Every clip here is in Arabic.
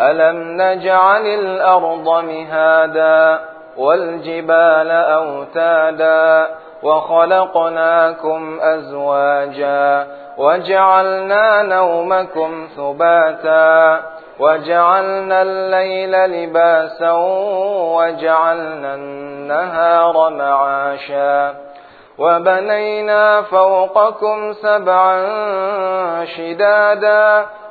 ألم نجعل الأرض مهادا والجبال أوتادا وخلقناكم أزواجا وجعلنا نومكم ثباتا وجعلنا الليل لباسا وجعلنا النهار معاشا وبنينا فوقكم سبعا شدادا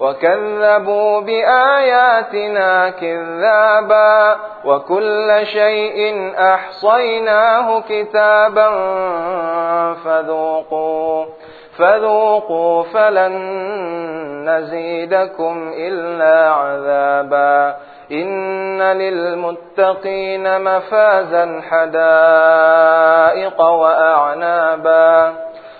وكذبوا بآياتنا كذابا وكل شيء أحصيناه كتابا فذوقوا فذوقوا فلن نزيدكم إلا عذابا إن للمتقين مفازا حدائق وأعنابا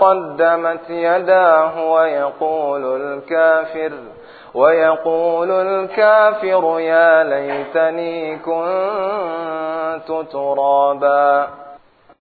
قدمت يداه ويقول الكافر ويقول الكافر يا ليتني كنت ترابا.